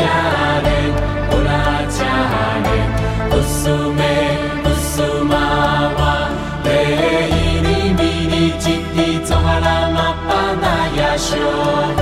伽咧，咕纳伽咧，咕苏美，咕苏玛哇，雷伊尼比尼，吉底中哈拉玛巴那亚修。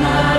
Nana.